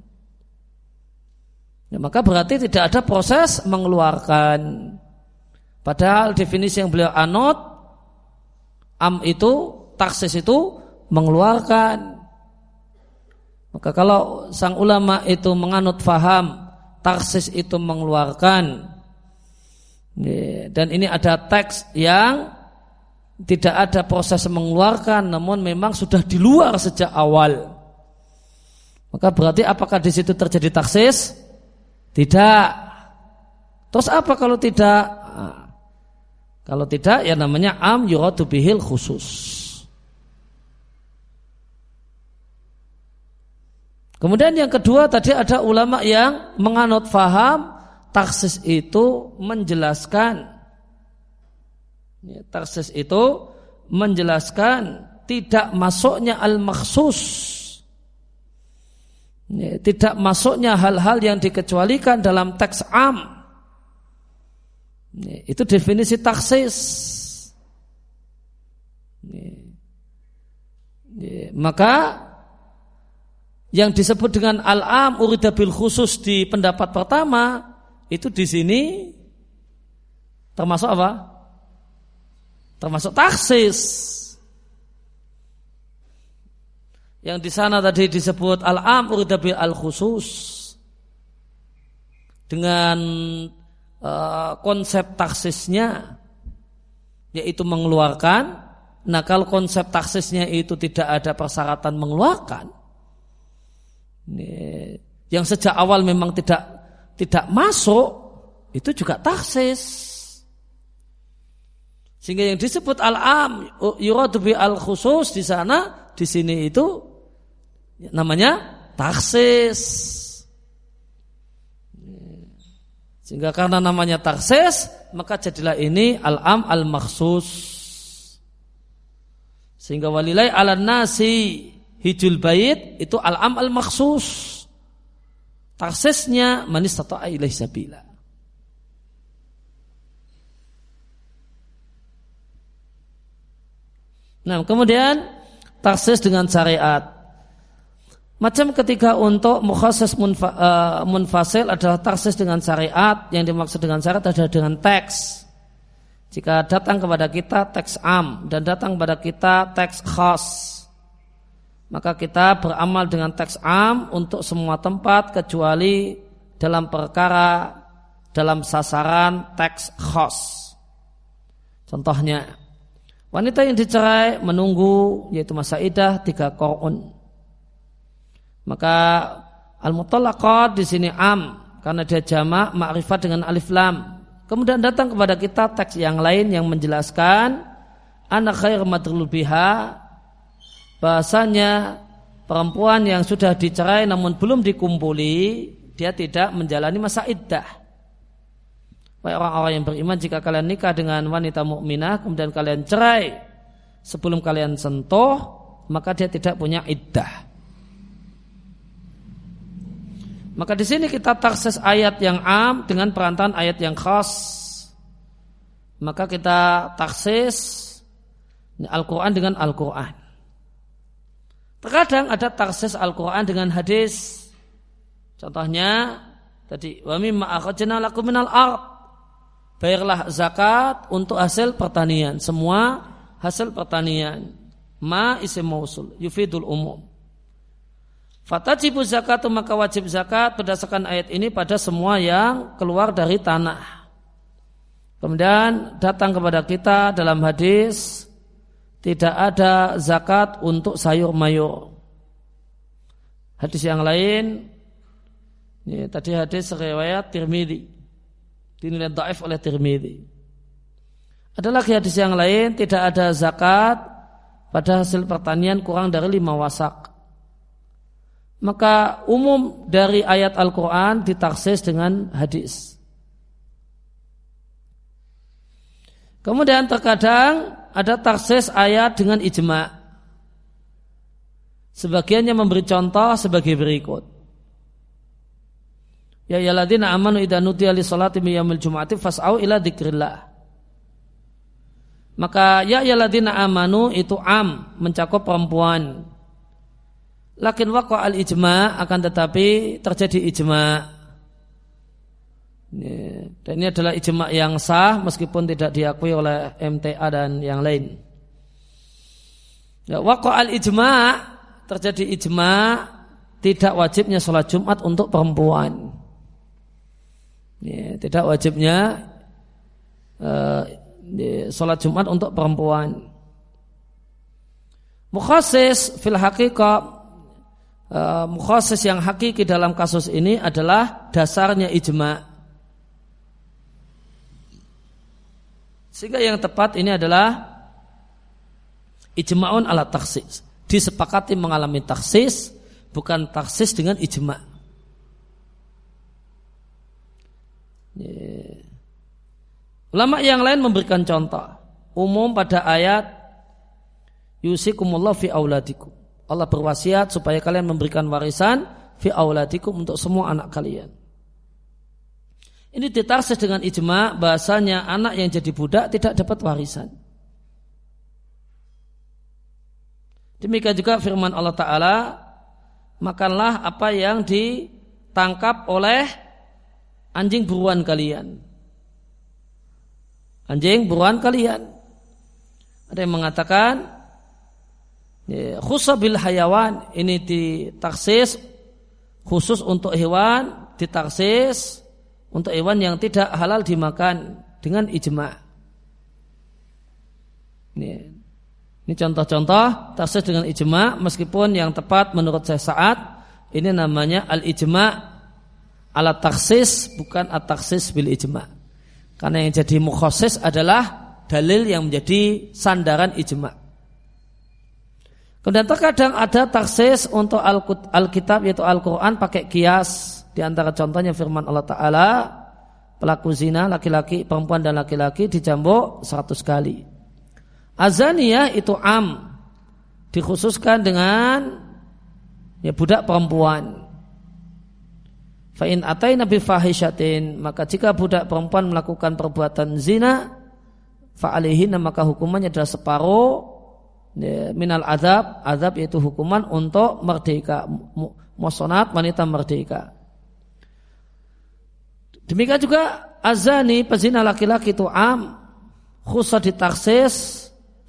Ya, maka berarti tidak ada proses mengeluarkan padahal definisi yang beliau anut am itu taksis itu mengeluarkan maka kalau sang ulama itu menganut faham taksis itu mengeluarkan dan ini ada teks yang tidak ada proses mengeluarkan namun memang sudah di luar sejak awal. Maka berarti apakah di situ terjadi taksis? Tidak. Terus apa kalau tidak? Kalau tidak ya namanya am yuradu bihil khusus. Kemudian yang kedua tadi ada ulama yang menganut faham taksis itu menjelaskan. Ya, taksis itu menjelaskan tidak masuknya al-maksus ya, tidak masuknya hal-hal yang dikecualikan dalam teks am itu definisi taksis maka yang disebut dengan al-am uridabil khusus di pendapat pertama itu di sini termasuk apa? Termasuk taksis. Yang di sana tadi disebut al-am uridabil al-khusus dengan uh, konsep taksisnya yaitu mengeluarkan. Nah kalau konsep taksisnya itu tidak ada persyaratan mengeluarkan, yang sejak awal memang tidak tidak masuk itu juga taksis. Sehingga yang disebut al-am yuradu al-khusus di sana di sini itu namanya taksis. Sehingga karena namanya taksis maka jadilah ini al-am al-maksus. Sehingga walilai ala nasi hijul bait itu al-am al-maksus. Taksisnya manis atau ilaih sabila. Nah, kemudian taksis dengan syariat. Macam ketika untuk mukhasis munfa, uh, munfasil adalah taksis dengan syariat, yang dimaksud dengan syariat adalah dengan teks. Jika datang kepada kita teks am dan datang kepada kita teks khas maka kita beramal dengan teks am untuk semua tempat kecuali dalam perkara dalam sasaran teks khos. Contohnya, wanita yang dicerai menunggu yaitu masa idah tiga korun. Maka al-mutallaqat di sini am karena dia jamak ma'rifat dengan alif lam. Kemudian datang kepada kita teks yang lain yang menjelaskan anak khair madrul bahasanya perempuan yang sudah dicerai namun belum dikumpuli dia tidak menjalani masa iddah. Baik orang-orang yang beriman jika kalian nikah dengan wanita mukminah kemudian kalian cerai sebelum kalian sentuh maka dia tidak punya iddah. Maka di sini kita taksis ayat yang am dengan perantaran ayat yang khas. Maka kita taksis Al-Quran dengan Al-Quran. Terkadang ada taksis Al-Quran dengan hadis. Contohnya tadi wa mimma akhrajna minal ard. Bayarlah zakat untuk hasil pertanian, semua hasil pertanian. Ma isim mausul yufidul umum. Fatajibu zakatu maka wajib zakat berdasarkan ayat ini pada semua yang keluar dari tanah. Kemudian datang kepada kita dalam hadis tidak ada zakat untuk sayur mayur. Hadis yang lain, ini tadi hadis riwayat Tirmidzi, dinilai dhaif oleh Tirmidzi. Ada lagi hadis yang lain tidak ada zakat pada hasil pertanian kurang dari lima wasak. Maka umum dari ayat Al-Quran ditaksis dengan hadis. Kemudian terkadang ada taksis ayat dengan ijma. Sebagiannya memberi contoh sebagai berikut. Ya yaladina amanu idza nudiya li salati yaumil fas'au ila dzikrillah. Maka ya yaladina amanu itu am mencakup perempuan. Lakin waqa al ijma akan tetapi terjadi ijma. Dan ini adalah ijma yang sah meskipun tidak diakui oleh MTA dan yang lain. Ya, waqa al ijma terjadi ijma tidak wajibnya sholat Jumat untuk perempuan. Ya, tidak wajibnya uh, sholat Jumat untuk perempuan. Mukhasis fil haqiqah uh, mukhasis yang hakiki dalam kasus ini adalah dasarnya ijma. Sehingga yang tepat ini adalah ijma'un ala taksis. Disepakati mengalami taksis, bukan taksis dengan ijma'. Ulama yang lain memberikan contoh umum pada ayat yusikumullah fi auladikum. Allah berwasiat supaya kalian memberikan warisan fi auladikum untuk semua anak kalian. Ini ditarsis dengan ijma bahasanya anak yang jadi budak tidak dapat warisan. Demikian juga firman Allah Ta'ala Makanlah apa yang ditangkap oleh anjing buruan kalian Anjing buruan kalian. Ada yang mengatakan khusabil hayawan ini ditaksis khusus untuk hewan ditaksis untuk hewan yang tidak halal dimakan dengan ijma. Ini, ini contoh-contoh taksis dengan ijma meskipun yang tepat menurut saya saat ini namanya al ijma alat taksis bukan at taksis bil ijma. Karena yang jadi mukhosis adalah dalil yang menjadi sandaran ijma. Kemudian terkadang ada taksis untuk Alkitab yaitu Al-Quran pakai kias. Di antara contohnya firman Allah Ta'ala pelaku zina laki-laki perempuan dan laki-laki dijambuk 100 kali. Azaniyah itu am dikhususkan dengan ya budak perempuan. Fa'in atai nabi fahishatin maka jika budak perempuan melakukan perbuatan zina fa'alihin maka hukumannya adalah separuh minal azab azab yaitu hukuman untuk merdeka musonat wanita merdeka demikian juga azani pezina laki-laki itu am khusus ditaksis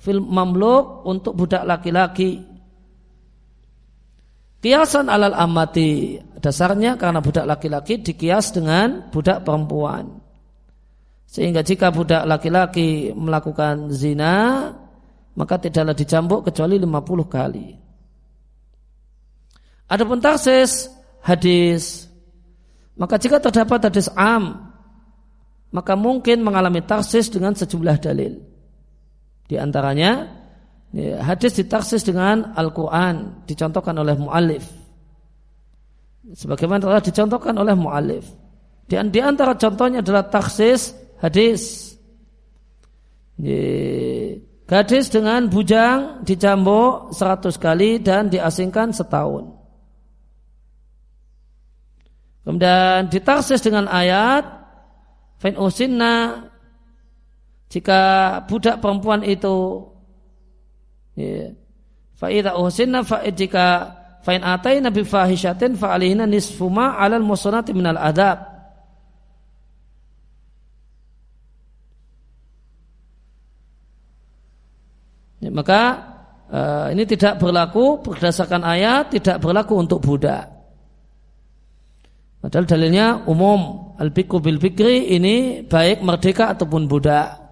film mamluk untuk budak laki-laki Kiasan alal amati dasarnya karena budak laki-laki dikias dengan budak perempuan. Sehingga jika budak laki-laki melakukan zina maka tidaklah dicambuk kecuali 50 kali. Adapun taksis hadis maka jika terdapat hadis am maka mungkin mengalami taksis dengan sejumlah dalil. Di antaranya Ya, hadis ditaksis dengan Al-Quran dicontohkan oleh mu'alif. Sebagaimana telah dicontohkan oleh mu'alif. Dan di antara contohnya adalah taksis hadis. Ya, gadis dengan bujang dicambuk 100 kali dan diasingkan setahun. Kemudian ditaksis dengan ayat Fain usinna jika budak perempuan itu Ya. Fa'idha uhsinna fa'id jika fa'in atai nabi fahishatin fa'alihina nisfuma alal musanati minal adab. Ya, maka uh, ini tidak berlaku berdasarkan ayat, tidak berlaku untuk budak. Padahal dalilnya umum al-bikru bil bikri ini baik merdeka ataupun budak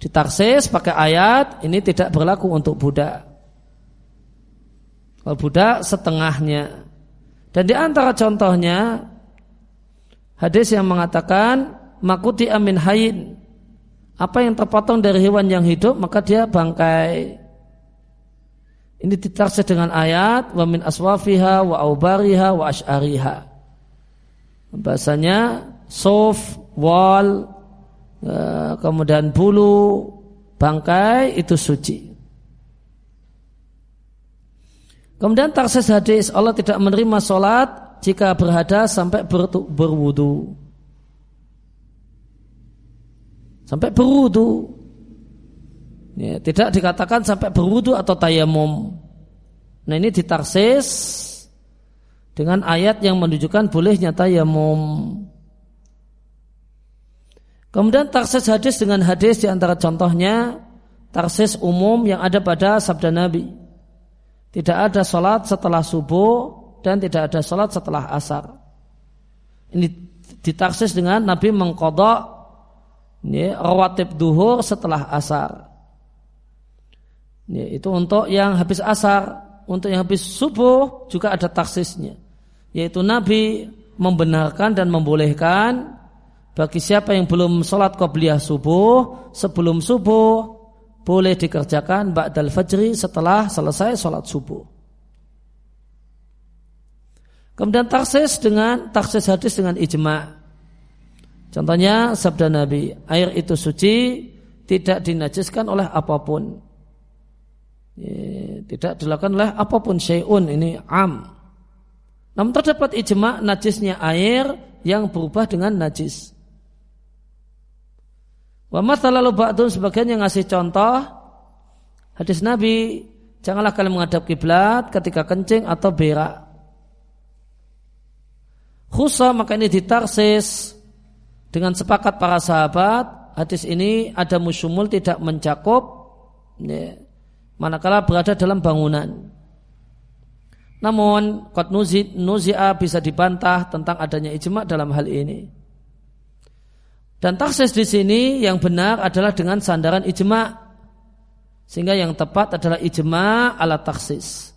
ditaksis pakai ayat ini tidak berlaku untuk budak. Kalau budak setengahnya. Dan di antara contohnya hadis yang mengatakan makuti amin hayin apa yang terpotong dari hewan yang hidup maka dia bangkai. Ini ditaksis dengan ayat wa min aswafiha wa aubariha wa ash'ariha. Bahasanya sof, wal, e, kemudian bulu, bangkai itu suci. Kemudian taksis hadis Allah tidak menerima sholat jika berhadas sampai ber, berwudu. Sampai berwudu. Ya, tidak dikatakan sampai berwudu atau tayamum. Nah ini ditaksis dengan ayat yang menunjukkan bolehnya tayamum. Kemudian taksis hadis dengan hadis di antara contohnya taksis umum yang ada pada sabda Nabi. Tidak ada sholat setelah subuh dan tidak ada sholat setelah asar. Ini ditaksis dengan Nabi mengkodok ya, rawatib duhur setelah asar. Ya, itu untuk yang habis asar, untuk yang habis subuh juga ada taksisnya. Yaitu Nabi membenarkan dan membolehkan bagi siapa yang belum sholat qobliyah subuh, sebelum subuh boleh dikerjakan ba'dal fajri setelah selesai sholat subuh. Kemudian taksis dengan taksis hadis dengan ijma. Contohnya sabda Nabi, air itu suci, tidak dinajiskan oleh apa pun tidak dilakukan oleh apa pun syai'un ini am. Namun terdapat ijma najisnya air yang berubah dengan najis. Wa lalu ba'dun sebagian yang ngasih contoh hadis Nabi janganlah kalian menghadap kiblat ketika kencing atau berak. Khusa maka ini ditarsis dengan sepakat para sahabat hadis ini ada musyumul tidak mencakup ya, manakala berada dalam bangunan. Namun kot nuzia bisa dibantah tentang adanya ijma dalam hal ini. Dan taksis di sini yang benar adalah dengan sandaran ijma. Sehingga yang tepat adalah ijma ala taksis.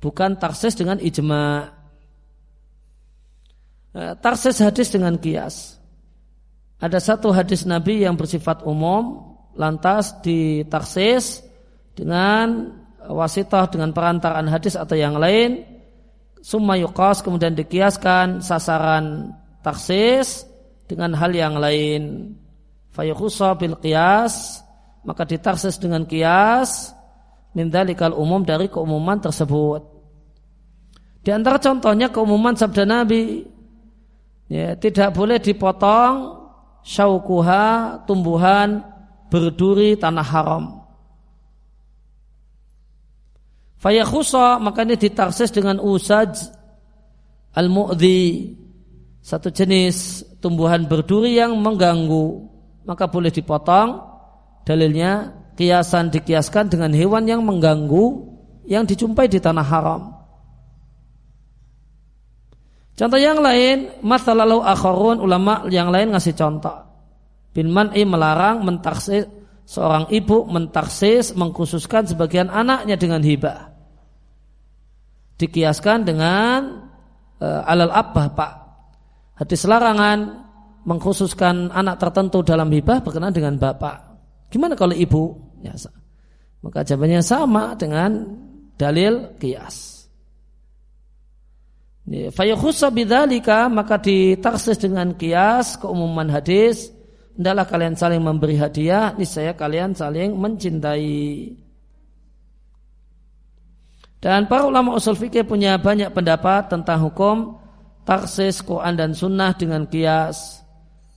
Bukan taksis dengan ijma. Eh, taksis hadis dengan kias. Ada satu hadis Nabi yang bersifat umum, lantas ditaksis dengan wasitah dengan perantaraan hadis atau yang lain. Summa yuqas kemudian dikiaskan sasaran taksis dengan hal yang lain. Fayukhusa bil qiyas maka ditaksis dengan kias min dalikal umum dari keumuman tersebut. Di antara contohnya keumuman sabda Nabi ya, tidak boleh dipotong syaukuha tumbuhan berduri tanah haram. Fayakhusa maka ini ditaksis dengan usaj al-mu'dhi. Satu jenis tumbuhan berduri yang mengganggu. Maka boleh dipotong. Dalilnya kiasan dikiaskan dengan hewan yang mengganggu yang dijumpai di tanah haram contoh yang lain masalalu akharun ulama yang lain ngasih contoh bin man'i melarang mentaksis seorang ibu mentaksis mengkhususkan sebagian anaknya dengan hibah. Dikiaskan dengan uh, alal abah pak. Hadis larangan mengkhususkan anak tertentu dalam hibah berkenaan dengan bapak. Gimana kalau ibu? Ya, maka jawabannya sama dengan dalil kias. Fayakhusa bidzalika maka ditaksis dengan kias keumuman hadis hendaklah kalian saling memberi hadiah, niscaya kalian saling mencintai. Dan para ulama usul fikih punya banyak pendapat tentang hukum taksis Quran dan Sunnah dengan kias.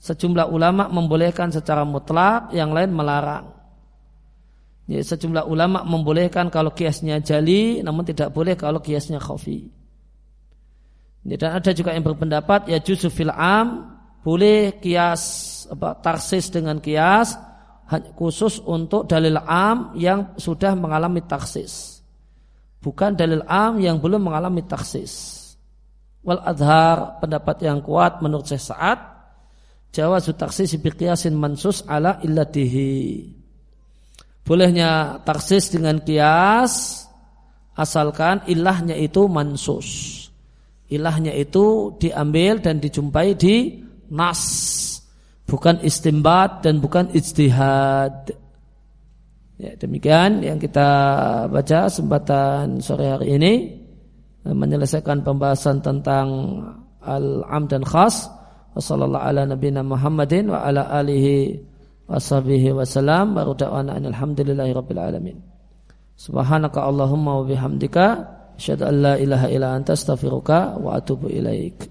Sejumlah ulama membolehkan secara mutlak, yang lain melarang. Ya, sejumlah ulama membolehkan kalau kiasnya jali, namun tidak boleh kalau kiasnya khafi. Ya, dan ada juga yang berpendapat ya justru fil am boleh kias apa taksis dengan kias khusus untuk dalil am yang sudah mengalami taksis. Bukan dalil am yang belum mengalami taksis. Wal adhar pendapat yang kuat menurut saya saat jawazu taksis biqiyasin mansus ala illatihi. Bolehnya taksis dengan kias asalkan ilahnya itu mansus. Ilahnya itu diambil dan dijumpai di nas bukan istimbat dan bukan ijtihad. Ya, demikian yang kita baca sempatan sore hari ini menyelesaikan pembahasan tentang al-am dan khas. Wassallallahu ala nabiyina Muhammadin wa ala alihi washabihi wasallam. Da'wana alhamdulillahi rabbil alamin. Subhanaka Allahumma wa bihamdika asyhadu an la ilaha anta astaghfiruka wa atubu ilaik.